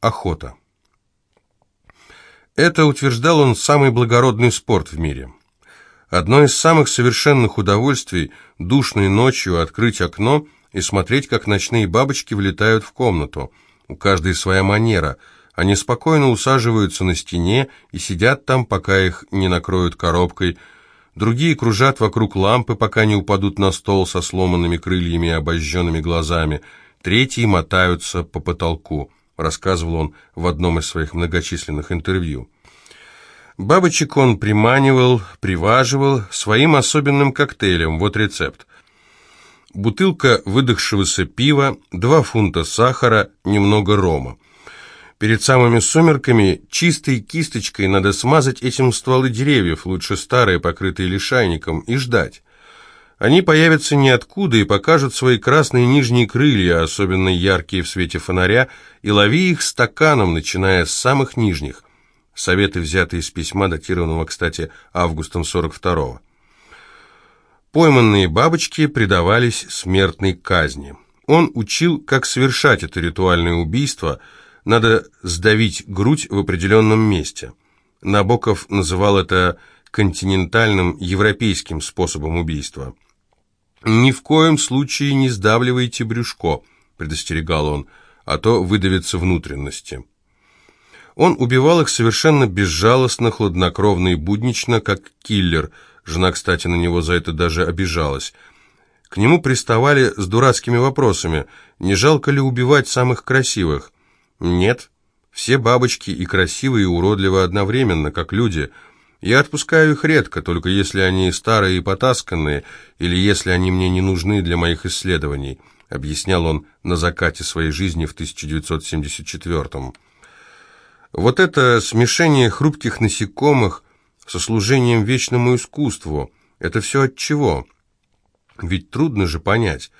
Охота. Это, утверждал он, самый благородный спорт в мире. Одно из самых совершенных удовольствий – душной ночью открыть окно и смотреть, как ночные бабочки влетают в комнату. У каждой своя манера. Они спокойно усаживаются на стене и сидят там, пока их не накроют коробкой. Другие кружат вокруг лампы, пока не упадут на стол со сломанными крыльями и обожженными глазами. Третьи мотаются по потолку, рассказывал он в одном из своих многочисленных интервью. Бабочек он приманивал, приваживал своим особенным коктейлем. Вот рецепт. Бутылка выдохшегося пива, 2 фунта сахара, немного рома. Перед самыми сумерками чистой кисточкой надо смазать этим стволы деревьев, лучше старые, покрытые лишайником, и ждать. Они появятся ниоткуда и покажут свои красные нижние крылья, особенно яркие в свете фонаря, и лови их стаканом, начиная с самых нижних. Советы взяты из письма, датированного, кстати, августом 42-го. Пойманные бабочки предавались смертной казни. Он учил, как совершать это ритуальное убийство. Надо сдавить грудь в определенном месте. Набоков называл это континентальным европейским способом убийства. «Ни в коем случае не сдавливайте брюшко», — предостерегал он, — «а то выдавятся внутренности». Он убивал их совершенно безжалостно, хладнокровно и буднично, как киллер. Жена, кстати, на него за это даже обижалась. К нему приставали с дурацкими вопросами. Не жалко ли убивать самых красивых? Нет. Все бабочки и красивые, и уродливы одновременно, как люди. Я отпускаю их редко, только если они старые и потасканные, или если они мне не нужны для моих исследований, объяснял он на закате своей жизни в 1974 -м. Вот это смешение хрупких насекомых со служением вечному искусству, это все от чего? Ведь трудно же понять,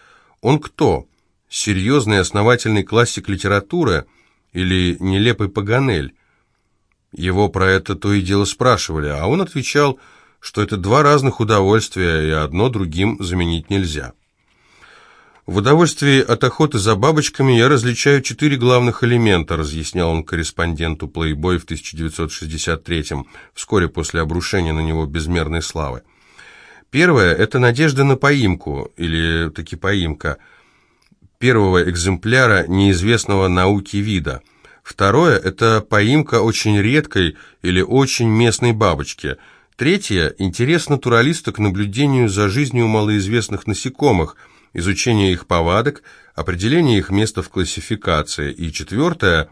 он кто? Серьезный основательный классик литературы или нелепый паганель? Его про это то и дело спрашивали, а он отвечал, что это два разных удовольствия, и одно другим заменить нельзя. В удовольствии от охоты за бабочками я различаю четыре главных элемента, разъяснял он корреспонденту Playboy в 1963-м, вскоре после обрушения на него безмерной славы. Первое – это надежда на поимку, или таки поимка, первого экземпляра неизвестного науки вида. Второе – это поимка очень редкой или очень местной бабочки. Третье – интерес натуралиста к наблюдению за жизнью малоизвестных насекомых – изучение их повадок, определение их места в классификации. И четвертое,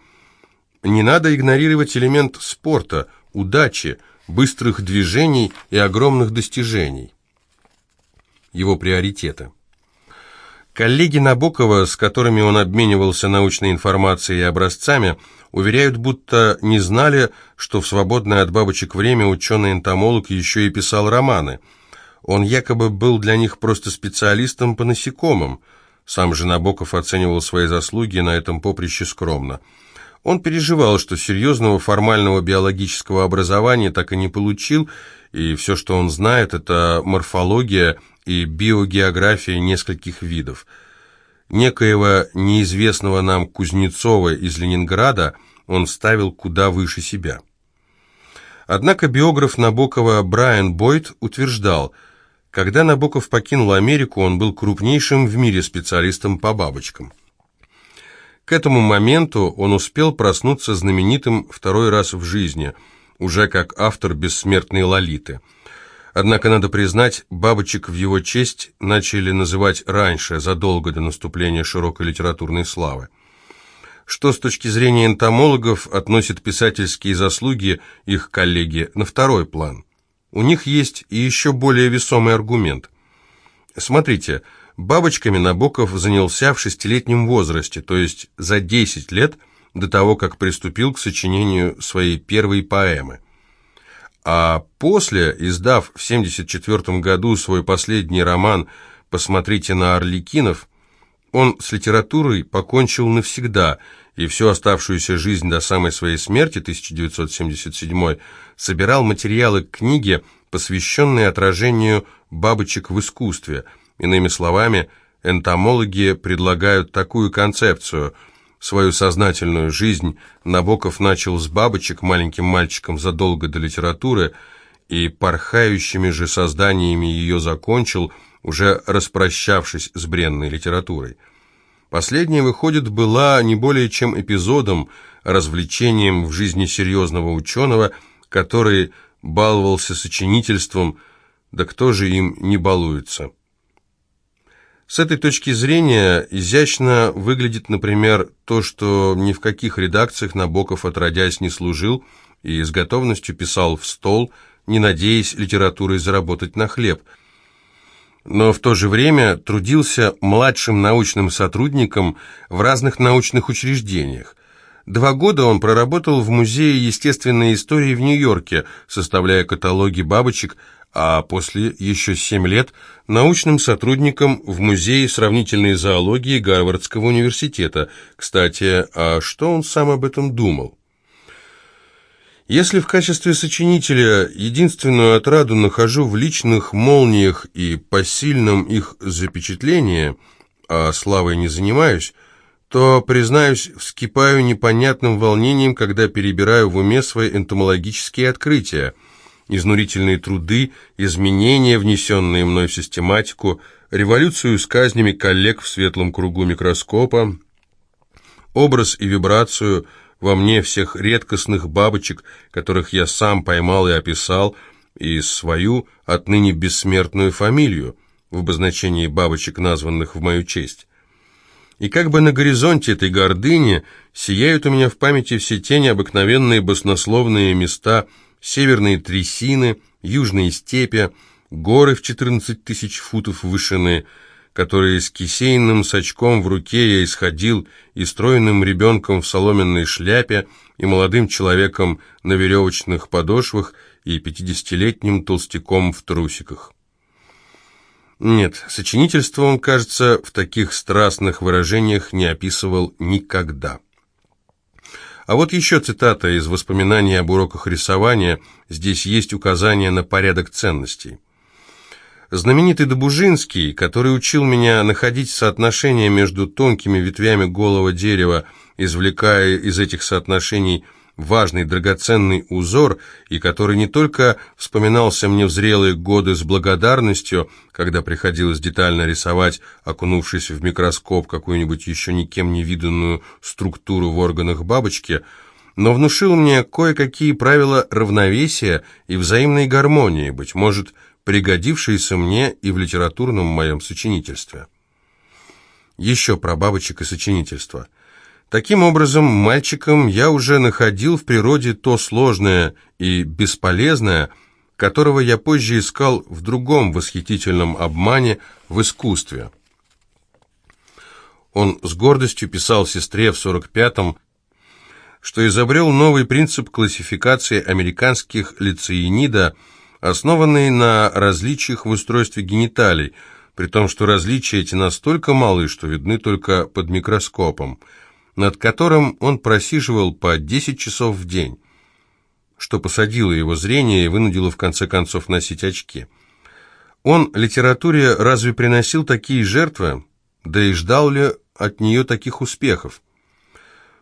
не надо игнорировать элемент спорта, удачи, быстрых движений и огромных достижений. Его приоритеты. Коллеги Набокова, с которыми он обменивался научной информацией и образцами, уверяют, будто не знали, что в свободное от бабочек время ученый-энтомолог еще и писал романы – он якобы был для них просто специалистом по насекомым. Сам же Набоков оценивал свои заслуги на этом поприще скромно. Он переживал, что серьезного формального биологического образования так и не получил, и все, что он знает, это морфология и биогеография нескольких видов. Некоего неизвестного нам Кузнецова из Ленинграда он ставил куда выше себя. Однако биограф Набокова Брайан Бойд утверждал – когда Набоков покинул Америку, он был крупнейшим в мире специалистом по бабочкам. К этому моменту он успел проснуться знаменитым второй раз в жизни, уже как автор «Бессмертной Лолиты». Однако, надо признать, бабочек в его честь начали называть раньше, задолго до наступления широкой литературной славы. Что с точки зрения энтомологов относит писательские заслуги их коллеги на второй план – у них есть и еще более весомый аргумент. Смотрите, бабочками Набоков занялся в шестилетнем возрасте, то есть за 10 лет до того, как приступил к сочинению своей первой поэмы. А после, издав в 1974 году свой последний роман «Посмотрите на Орликинов», он с литературой покончил навсегда – и всю оставшуюся жизнь до самой своей смерти, 1977 собирал материалы к книге, посвященные отражению бабочек в искусстве. Иными словами, энтомологи предлагают такую концепцию – свою сознательную жизнь Набоков начал с бабочек маленьким мальчиком задолго до литературы и порхающими же созданиями ее закончил, уже распрощавшись с бренной литературой. Последняя, выходит, была не более чем эпизодом, развлечением в жизни серьезного ученого, который баловался сочинительством, да кто же им не балуется. С этой точки зрения изящно выглядит, например, то, что ни в каких редакциях Набоков отродясь не служил и с готовностью писал в стол, не надеясь литературой заработать на хлеб, но в то же время трудился младшим научным сотрудником в разных научных учреждениях. Два года он проработал в Музее естественной истории в Нью-Йорке, составляя каталоги бабочек, а после еще семь лет научным сотрудником в Музее сравнительной зоологии Гарвардского университета. Кстати, а что он сам об этом думал? Если в качестве сочинителя единственную отраду нахожу в личных молниях и посильном их запечатлении, а славой не занимаюсь, то, признаюсь, вскипаю непонятным волнением, когда перебираю в уме свои энтомологические открытия – изнурительные труды, изменения, внесенные мной в систематику, революцию с казнями коллег в светлом кругу микроскопа, образ и вибрацию во мне всех редкостных бабочек, которых я сам поймал и описал, и свою отныне бессмертную фамилию в обозначении бабочек, названных в мою честь. И как бы на горизонте этой гордыни сияют у меня в памяти все те необыкновенные баснословные места – северные трясины, южные степи, горы в 14 тысяч футов вышины, которые с кисейным сачком в руке я исходил, и стройным ребенком в соломенной шляпе, и молодым человеком на веревочных подошвах, и пятидесятилетним толстяком в трусиках. Нет, сочинительство он, кажется, в таких страстных выражениях не описывал никогда. А вот еще цитата из воспоминаний об уроках рисования. Здесь есть указание на порядок ценностей. Знаменитый Добужинский, который учил меня находить соотношение между тонкими ветвями голого дерева, извлекая из этих соотношений – важный драгоценный узор, и который не только вспоминался мне в зрелые годы с благодарностью, когда приходилось детально рисовать, окунувшись в микроскоп какую-нибудь еще никем не виданную структуру в органах бабочки, но внушил мне кое-какие правила равновесия и взаимной гармонии, быть может, пригодившиеся мне и в литературном моем сочинительстве. Еще про бабочек и сочинительство – Таким образом, мальчиком я уже находил в природе то сложное и бесполезное, которого я позже искал в другом восхитительном обмане в искусстве. Он с гордостью писал сестре в 45-м, что изобрел новый принцип классификации американских лицеинида, основанный на различиях в устройстве гениталий, при том, что различия эти настолько малы, что видны только под микроскопом – над которым он просиживал по 10 часов в день, что посадило его зрение и вынудило в конце концов носить очки. Он литературе разве приносил такие жертвы, да и ждал ли от нее таких успехов?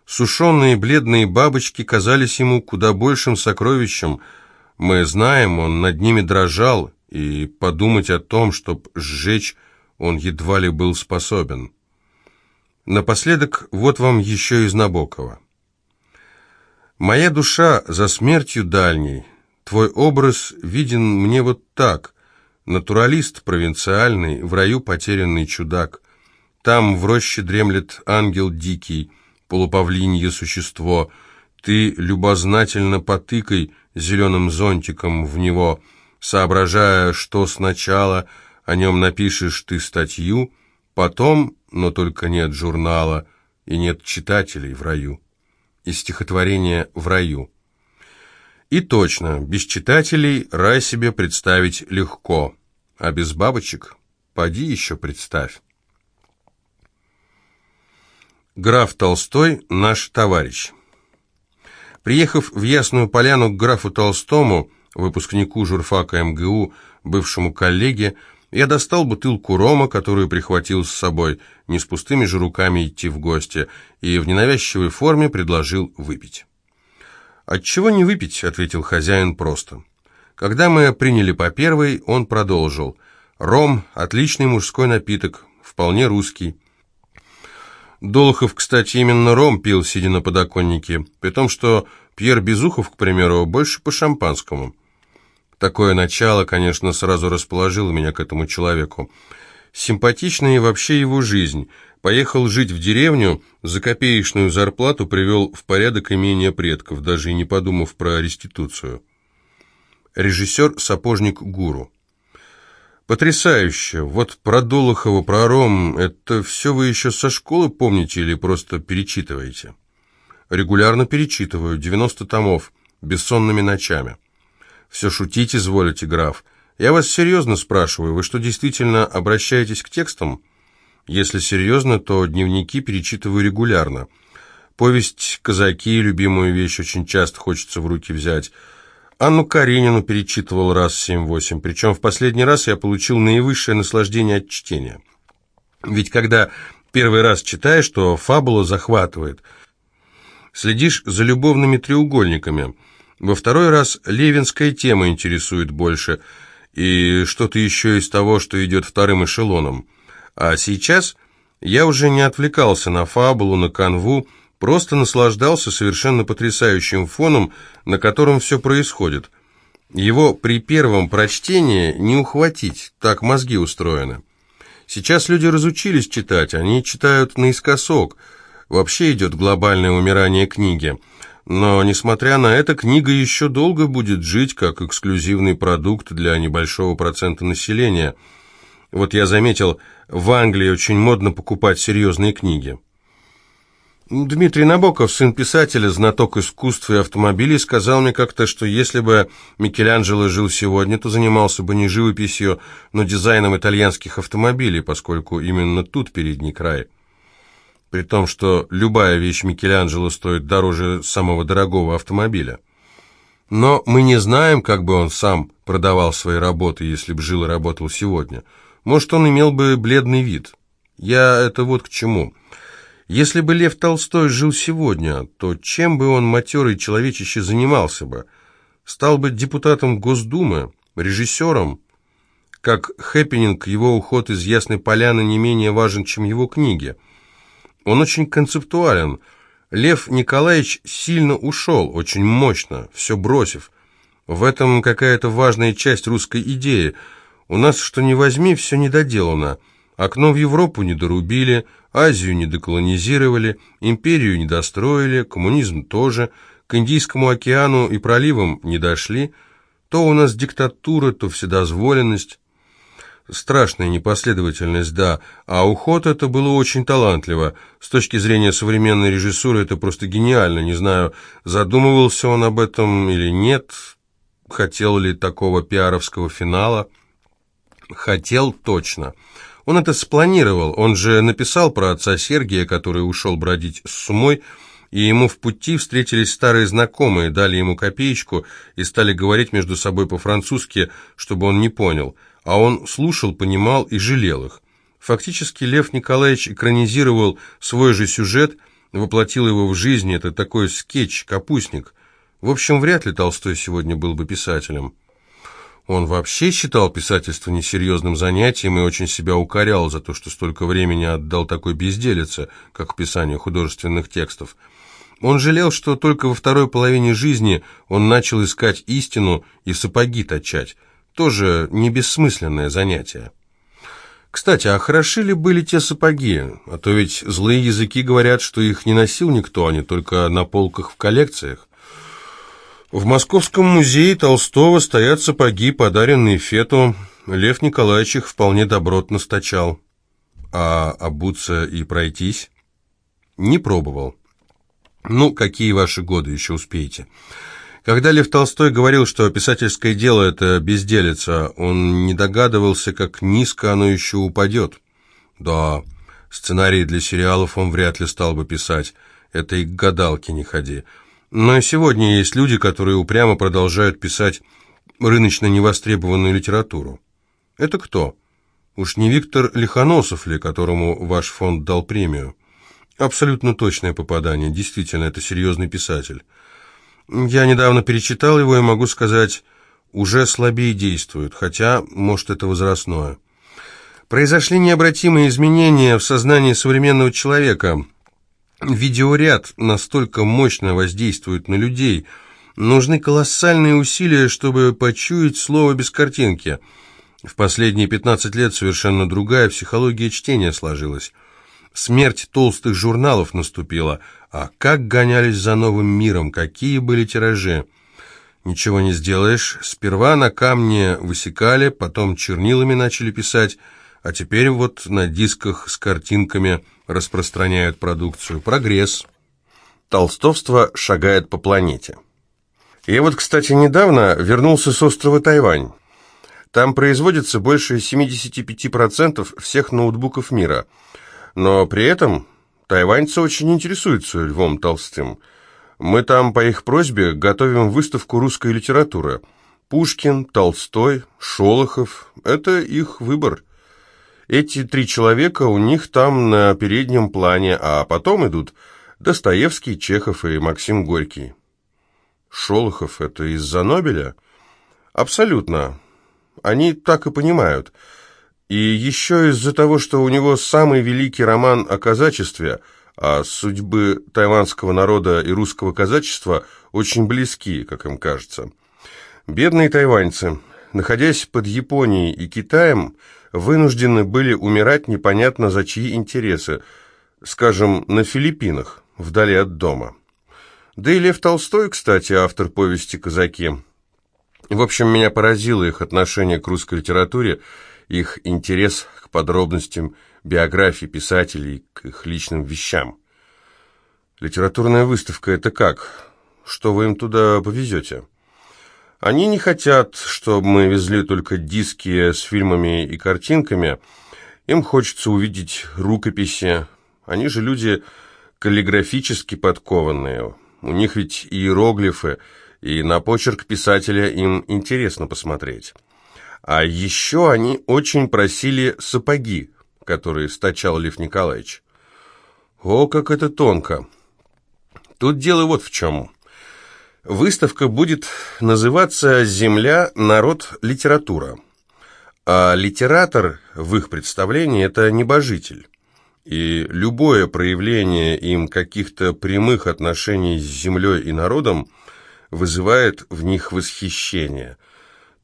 Сушеные бледные бабочки казались ему куда большим сокровищем. Мы знаем, он над ними дрожал, и подумать о том, чтоб сжечь, он едва ли был способен. Напоследок, вот вам еще из Набокова. «Моя душа за смертью дальней, твой образ виден мне вот так, натуралист провинциальный, в раю потерянный чудак. Там в роще дремлет ангел дикий, полупавлинье существо, ты любознательно потыкай зеленым зонтиком в него, соображая, что сначала о нем напишешь ты статью, потом но только нет журнала и нет читателей в раю. Из стихотворения «В раю». И точно, без читателей рай себе представить легко, а без бабочек поди еще представь. Граф Толстой – наш товарищ. Приехав в Ясную Поляну к графу Толстому, выпускнику журфака МГУ, бывшему коллеге, Я достал бутылку рома, которую прихватил с собой, не с пустыми же руками идти в гости, и в ненавязчивой форме предложил выпить. «Отчего не выпить?» — ответил хозяин просто. Когда мы приняли по первой, он продолжил. «Ром — отличный мужской напиток, вполне русский». Долохов, кстати, именно ром пил, сидя на подоконнике, при том, что Пьер Безухов, к примеру, больше по шампанскому. Такое начало, конечно, сразу расположило меня к этому человеку. Симпатичная и вообще его жизнь. Поехал жить в деревню, за копеечную зарплату привел в порядок имение предков, даже и не подумав про реституцию. Режиссер «Сапожник Гуру». Потрясающе. Вот про Долохова, про Ром, это все вы еще со школы помните или просто перечитываете? Регулярно перечитываю, 90 томов, бессонными ночами. Все шутить изволите, граф. Я вас серьезно спрашиваю, вы что, действительно обращаетесь к текстам? Если серьезно, то дневники перечитываю регулярно. Повесть «Казаки» — любимую вещь, очень часто хочется в руки взять. Анну Каренину перечитывал раз семь-восемь, причем в последний раз я получил наивысшее наслаждение от чтения. Ведь когда первый раз читаешь, то фабула захватывает. Следишь за любовными треугольниками. Во второй раз левинская тема интересует больше, и что-то еще из того, что идет вторым эшелоном. А сейчас я уже не отвлекался на фабулу, на канву, просто наслаждался совершенно потрясающим фоном, на котором все происходит. Его при первом прочтении не ухватить, так мозги устроены. Сейчас люди разучились читать, они читают наискосок. Вообще идет глобальное умирание книги. Но, несмотря на это, книга еще долго будет жить как эксклюзивный продукт для небольшого процента населения. Вот я заметил, в Англии очень модно покупать серьезные книги. Дмитрий Набоков, сын писателя, знаток искусства и автомобилей, сказал мне как-то, что если бы Микеланджело жил сегодня, то занимался бы не живописью, но дизайном итальянских автомобилей, поскольку именно тут передний край. При том, что любая вещь Микеланджело стоит дороже самого дорогого автомобиля. Но мы не знаем, как бы он сам продавал свои работы, если бы жил и работал сегодня. Может, он имел бы бледный вид. Я это вот к чему. Если бы Лев Толстой жил сегодня, то чем бы он, матерый человечище, занимался бы? Стал бы депутатом Госдумы, режиссером? Как хэппенинг, его уход из Ясной Поляны не менее важен, чем его книги. Он очень концептуален. Лев Николаевич сильно ушел, очень мощно, все бросив. В этом какая-то важная часть русской идеи. У нас, что ни возьми, все недоделано. Окно в Европу не дорубили, Азию не деколонизировали, империю не достроили, коммунизм тоже, к Индийскому океану и проливам не дошли. То у нас диктатура, то вседозволенность. Страшная непоследовательность, да, а уход это было очень талантливо. С точки зрения современной режиссуры это просто гениально. Не знаю, задумывался он об этом или нет, хотел ли такого пиаровского финала. Хотел точно. Он это спланировал, он же написал про отца Сергия, который ушел бродить с сумой, и ему в пути встретились старые знакомые, дали ему копеечку и стали говорить между собой по-французски, чтобы он не понял. А он слушал, понимал и жалел их. Фактически Лев Николаевич экранизировал свой же сюжет, воплотил его в жизнь, это такой скетч, капустник. В общем, вряд ли Толстой сегодня был бы писателем. Он вообще считал писательство несерьезным занятием и очень себя укорял за то, что столько времени отдал такой безделице, как писанию художественных текстов. Он жалел, что только во второй половине жизни он начал искать истину и сапоги точать. Тоже не бессмысленное занятие. Кстати, а хороши ли были те сапоги? А то ведь злые языки говорят, что их не носил никто, они только на полках в коллекциях. В Московском музее Толстого стоят сапоги, подаренные Фету. Лев Николаевич их вполне добротно стачал. А обуться и пройтись? Не пробовал. Ну, какие ваши годы еще успеете? Когда Лев Толстой говорил, что писательское дело – это безделица, он не догадывался, как низко оно еще упадет. Да, сценарии для сериалов он вряд ли стал бы писать. Это и к гадалке не ходи. Но и сегодня есть люди, которые упрямо продолжают писать рыночно невостребованную литературу. Это кто? Уж не Виктор Лихоносов ли, которому ваш фонд дал премию? Абсолютно точное попадание. Действительно, это серьезный писатель. Я недавно перечитал его и могу сказать, уже слабее действует, хотя, может, это возрастное. Произошли необратимые изменения в сознании современного человека. Видеоряд настолько мощно воздействует на людей. Нужны колоссальные усилия, чтобы почуять слово без картинки. В последние 15 лет совершенно другая психология чтения сложилась. Смерть толстых журналов наступила, а как гонялись за новым миром, какие были тиражи. Ничего не сделаешь, сперва на камне высекали, потом чернилами начали писать, а теперь вот на дисках с картинками распространяют продукцию. Прогресс. Толстовство шагает по планете. Я вот, кстати, недавно вернулся с острова Тайвань. Там производится больше 75% всех ноутбуков мира – но при этом тайваньцы очень интересуются Львом Толстым. Мы там по их просьбе готовим выставку русской литературы. Пушкин, Толстой, Шолохов – это их выбор. Эти три человека у них там на переднем плане, а потом идут Достоевский, Чехов и Максим Горький. Шолохов – это из-за Нобеля? Абсолютно. Они так и понимают – и еще из-за того, что у него самый великий роман о казачестве, а судьбы тайванского народа и русского казачества очень близки, как им кажется. Бедные тайваньцы, находясь под Японией и Китаем, вынуждены были умирать непонятно за чьи интересы, скажем, на Филиппинах, вдали от дома. Да и Лев Толстой, кстати, автор повести «Казаки». В общем, меня поразило их отношение к русской литературе, их интерес к подробностям биографии писателей, к их личным вещам. Литературная выставка – это как? Что вы им туда повезете? Они не хотят, чтобы мы везли только диски с фильмами и картинками. Им хочется увидеть рукописи. Они же люди каллиграфически подкованные. У них ведь иероглифы, и на почерк писателя им интересно посмотреть. А еще они очень просили сапоги, которые стачал Лев Николаевич. О, как это тонко! Тут дело вот в чем. Выставка будет называться «Земля, народ, литература». А литератор в их представлении – это небожитель. И любое проявление им каких-то прямых отношений с землей и народом вызывает в них восхищение –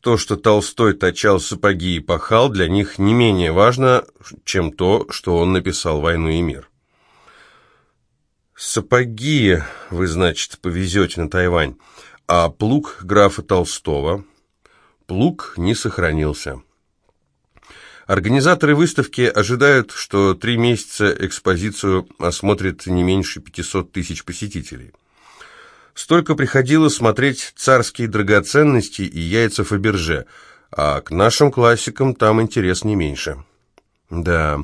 то, что Толстой точал сапоги и пахал, для них не менее важно, чем то, что он написал «Войну и мир». Сапоги вы, значит, повезете на Тайвань, а плуг графа Толстого? Плуг не сохранился. Организаторы выставки ожидают, что три месяца экспозицию осмотрит не меньше 500 тысяч посетителей. Столько приходило смотреть царские драгоценности и яйца Фаберже, а к нашим классикам там интерес не меньше. Да,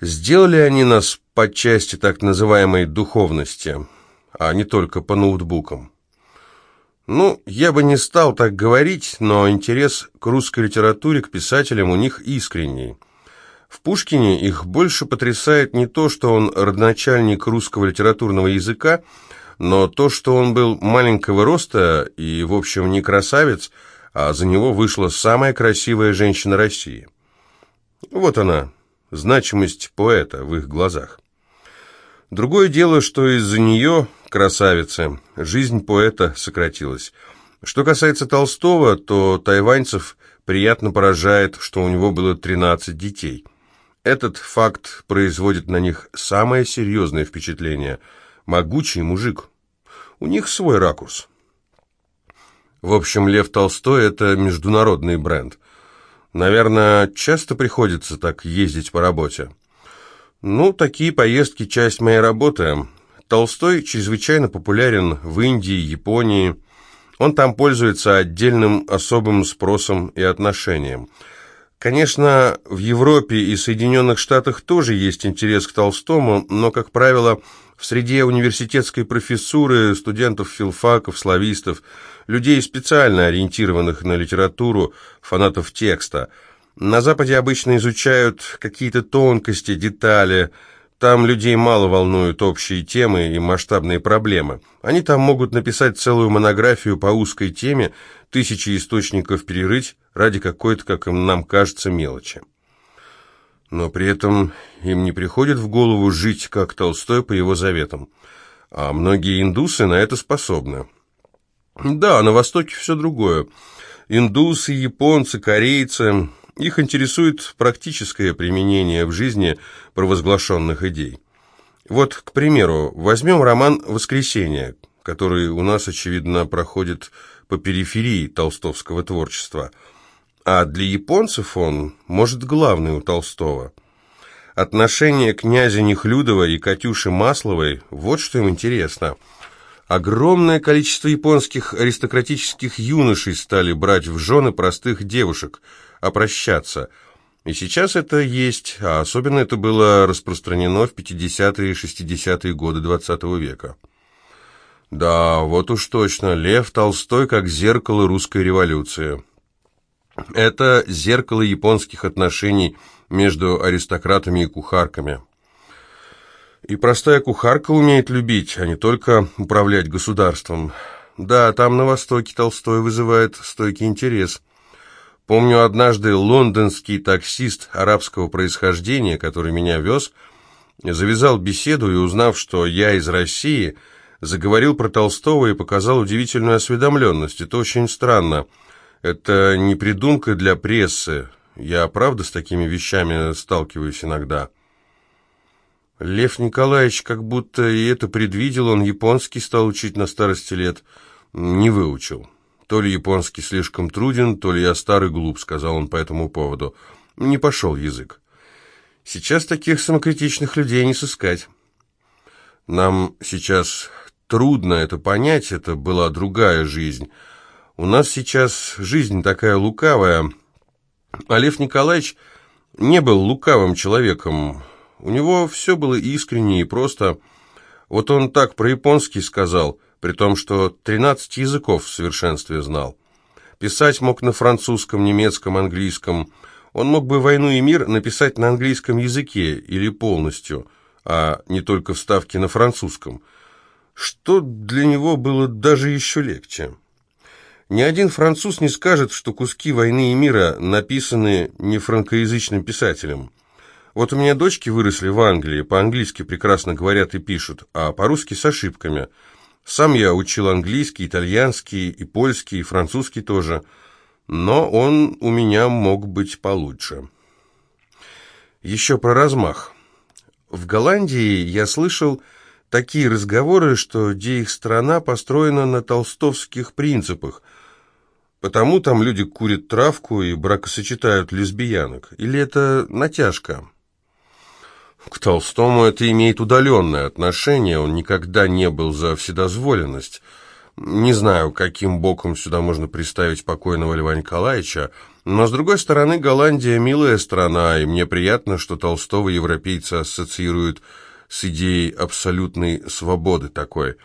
сделали они нас по части так называемой духовности, а не только по ноутбукам. Ну, я бы не стал так говорить, но интерес к русской литературе, к писателям у них искренний. В Пушкине их больше потрясает не то, что он родоначальник русского литературного языка, но то, что он был маленького роста и, в общем, не красавец, а за него вышла самая красивая женщина России. Вот она, значимость поэта в их глазах. Другое дело, что из-за нее, красавицы, жизнь поэта сократилась. Что касается Толстого, то тайваньцев приятно поражает, что у него было 13 детей. Этот факт производит на них самое серьезное впечатление – Могучий мужик. У них свой ракурс. В общем, Лев Толстой – это международный бренд. Наверное, часто приходится так ездить по работе. Ну, такие поездки – часть моей работы. Толстой чрезвычайно популярен в Индии, Японии. Он там пользуется отдельным особым спросом и отношением. Конечно, в Европе и Соединенных Штатах тоже есть интерес к Толстому, но, как правило, в среде университетской профессуры, студентов филфаков, славистов, людей, специально ориентированных на литературу, фанатов текста. На Западе обычно изучают какие-то тонкости, детали. Там людей мало волнуют общие темы и масштабные проблемы. Они там могут написать целую монографию по узкой теме, тысячи источников перерыть ради какой-то, как им нам кажется, мелочи. Но при этом им не приходит в голову жить, как Толстой, по его заветам. А многие индусы на это способны. Да, на Востоке все другое. Индусы, японцы, корейцы их интересует практическое применение в жизни провозглашенных идей. Вот, к примеру, возьмем роман «Воскресенье», который у нас, очевидно, проходит по периферии толстовского творчества. А для японцев он, может, главный у Толстого. Отношение князя Нехлюдова и Катюши Масловой – вот что им интересно – Огромное количество японских аристократических юношей стали брать в жены простых девушек, опрощаться. И сейчас это есть, а особенно это было распространено в 50-е и 60-е годы XX -го века. Да, вот уж точно, Лев Толстой как зеркало русской революции. Это зеркало японских отношений между аристократами и кухарками. И простая кухарка умеет любить, а не только управлять государством. Да, там на Востоке Толстой вызывает стойкий интерес. Помню, однажды лондонский таксист арабского происхождения, который меня вез, завязал беседу и, узнав, что я из России, заговорил про Толстого и показал удивительную осведомленность. Это очень странно. Это не придумка для прессы. Я, правда, с такими вещами сталкиваюсь иногда. Лев Николаевич как будто и это предвидел, он японский стал учить на старости лет. Не выучил. То ли японский слишком труден, то ли я старый глуп, сказал он по этому поводу. Не пошел язык. Сейчас таких самокритичных людей не сыскать. Нам сейчас трудно это понять, это была другая жизнь. У нас сейчас жизнь такая лукавая. Лев Николаевич не был лукавым человеком. У него все было искренне и просто. Вот он так про японский сказал, при том, что 13 языков в совершенстве знал. Писать мог на французском, немецком, английском. Он мог бы «Войну и мир» написать на английском языке или полностью, а не только вставки на французском, что для него было даже еще легче. Ни один француз не скажет, что куски «Войны и мира» написаны не франкоязычным писателем. Вот у меня дочки выросли в Англии, по-английски прекрасно говорят и пишут, а по-русски с ошибками. Сам я учил английский, итальянский, и польский, и французский тоже, но он у меня мог быть получше. Еще про размах. В Голландии я слышал такие разговоры, что где их страна построена на толстовских принципах, потому там люди курят травку и бракосочетают лесбиянок. Или это натяжка? К Толстому это имеет удаленное отношение, он никогда не был за вседозволенность. Не знаю, каким боком сюда можно представить покойного Льва Николаевича, но, с другой стороны, Голландия – милая страна, и мне приятно, что Толстого европейцы ассоциируют с идеей абсолютной свободы такой.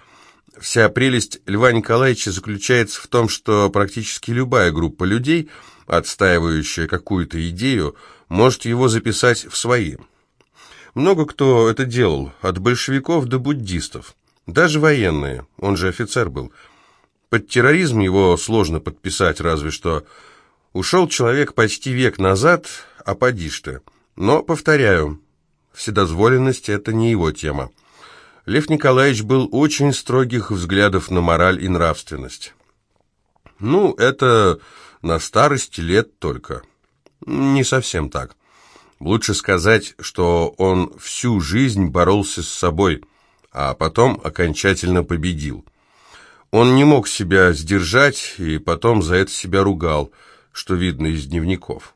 Вся прелесть Льва Николаевича заключается в том, что практически любая группа людей, отстаивающая какую-то идею, может его записать в свои – много кто это делал, от большевиков до буддистов. Даже военные, он же офицер был. Под терроризм его сложно подписать, разве что. Ушел человек почти век назад, а поди ты. Но, повторяю, вседозволенность – это не его тема. Лев Николаевич был очень строгих взглядов на мораль и нравственность. Ну, это на старости лет только. Не совсем так. Лучше сказать, что он всю жизнь боролся с собой, а потом окончательно победил. Он не мог себя сдержать и потом за это себя ругал, что видно из дневников.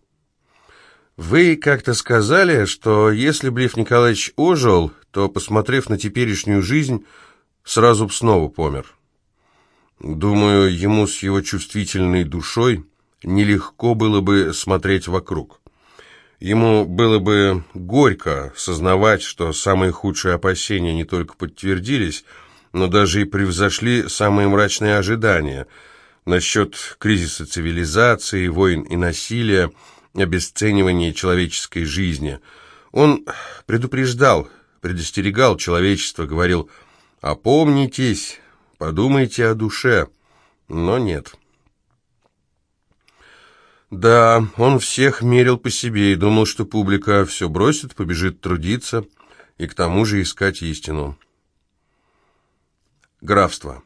Вы как-то сказали, что если бы Лев Николаевич ожил, то, посмотрев на теперешнюю жизнь, сразу б снова помер. Думаю, ему с его чувствительной душой нелегко было бы смотреть вокруг. Ему было бы горько сознавать, что самые худшие опасения не только подтвердились, но даже и превзошли самые мрачные ожидания насчет кризиса цивилизации, войн и насилия, обесценивание человеческой жизни. Он предупреждал, предостерегал человечество, говорил «Опомнитесь, подумайте о душе». Но нет. Да, он всех мерил по себе и думал, что публика все бросит, побежит трудиться и к тому же искать истину. Графство.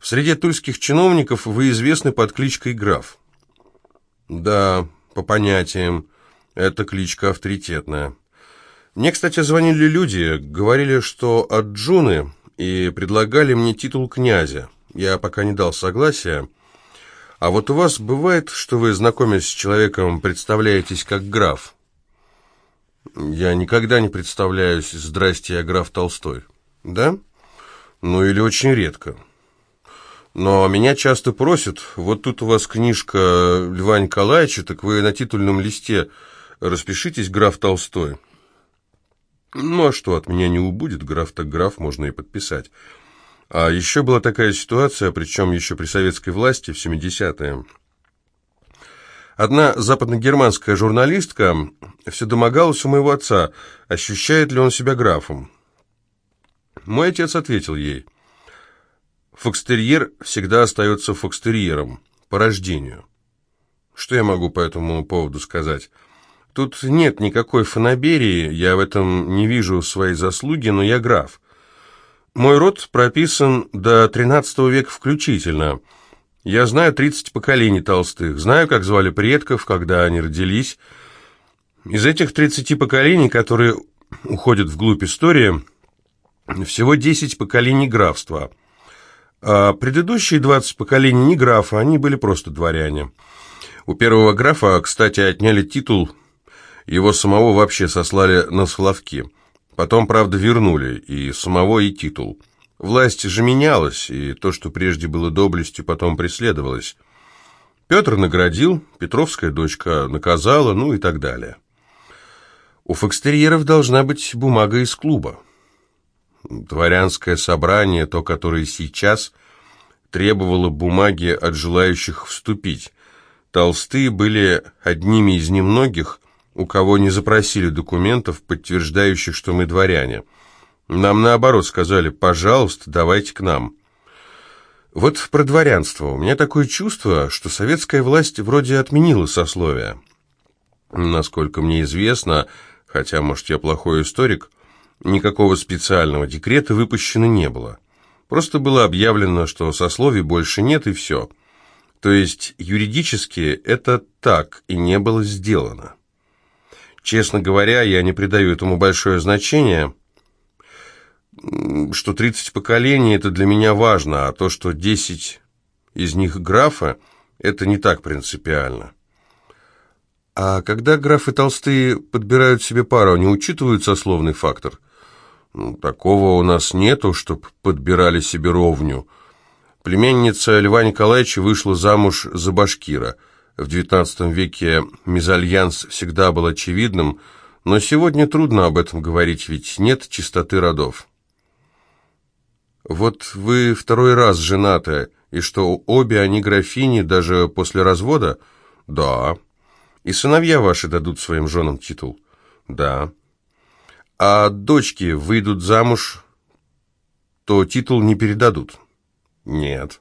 В среде тульских чиновников вы известны под кличкой граф. Да, по понятиям, эта кличка авторитетная. Мне, кстати, звонили люди, говорили, что от Джуны, и предлагали мне титул князя. Я пока не дал согласия. А вот у вас бывает, что вы, знакомясь с человеком, представляетесь как граф? Я никогда не представляюсь, здрасте, я граф Толстой. Да? Ну или очень редко. Но меня часто просят, вот тут у вас книжка Льва Николаевича, так вы на титульном листе распишитесь, граф Толстой. Ну а что, от меня не убудет, граф так граф, можно и подписать. А еще была такая ситуация, причем еще при советской власти в 70-е. Одна западногерманская журналистка все домогалась у моего отца, ощущает ли он себя графом. Мой отец ответил ей, «Фокстерьер всегда остается фокстерьером, по рождению». Что я могу по этому поводу сказать? Тут нет никакой фанаберии, я в этом не вижу своей заслуги, но я граф. Мой род прописан до XIII века включительно. Я знаю 30 поколений толстых, знаю, как звали предков, когда они родились. Из этих 30 поколений, которые уходят вглубь истории, всего 10 поколений графства. А предыдущие 20 поколений не графа, они были просто дворяне. У первого графа, кстати, отняли титул, его самого вообще сослали на Соловки. Потом, правда, вернули и самого, и титул. Власть же менялась, и то, что прежде было доблестью, потом преследовалось. Петр наградил, Петровская дочка наказала, ну и так далее. У фокстерьеров должна быть бумага из клуба. Дворянское собрание, то, которое сейчас, требовало бумаги от желающих вступить. Толстые были одними из немногих, у кого не запросили документов, подтверждающих, что мы дворяне. Нам наоборот сказали, пожалуйста, давайте к нам. Вот про дворянство. У меня такое чувство, что советская власть вроде отменила сословие. Насколько мне известно, хотя, может, я плохой историк, никакого специального декрета выпущено не было. Просто было объявлено, что сословий больше нет и все. То есть юридически это так и не было сделано. Честно говоря, я не придаю этому большое значение, что 30 поколений – это для меня важно, а то, что 10 из них графы – это не так принципиально. А когда графы толстые подбирают себе пару, они учитывают сословный фактор? Ну, такого у нас нету, чтоб подбирали себе ровню. Племянница Льва Николаевича вышла замуж за башкира – в XIX веке мезальянс всегда был очевидным, но сегодня трудно об этом говорить, ведь нет чистоты родов. Вот вы второй раз женаты, и что обе они графини даже после развода? Да. И сыновья ваши дадут своим женам титул? Да. А дочки выйдут замуж, то титул не передадут? Нет.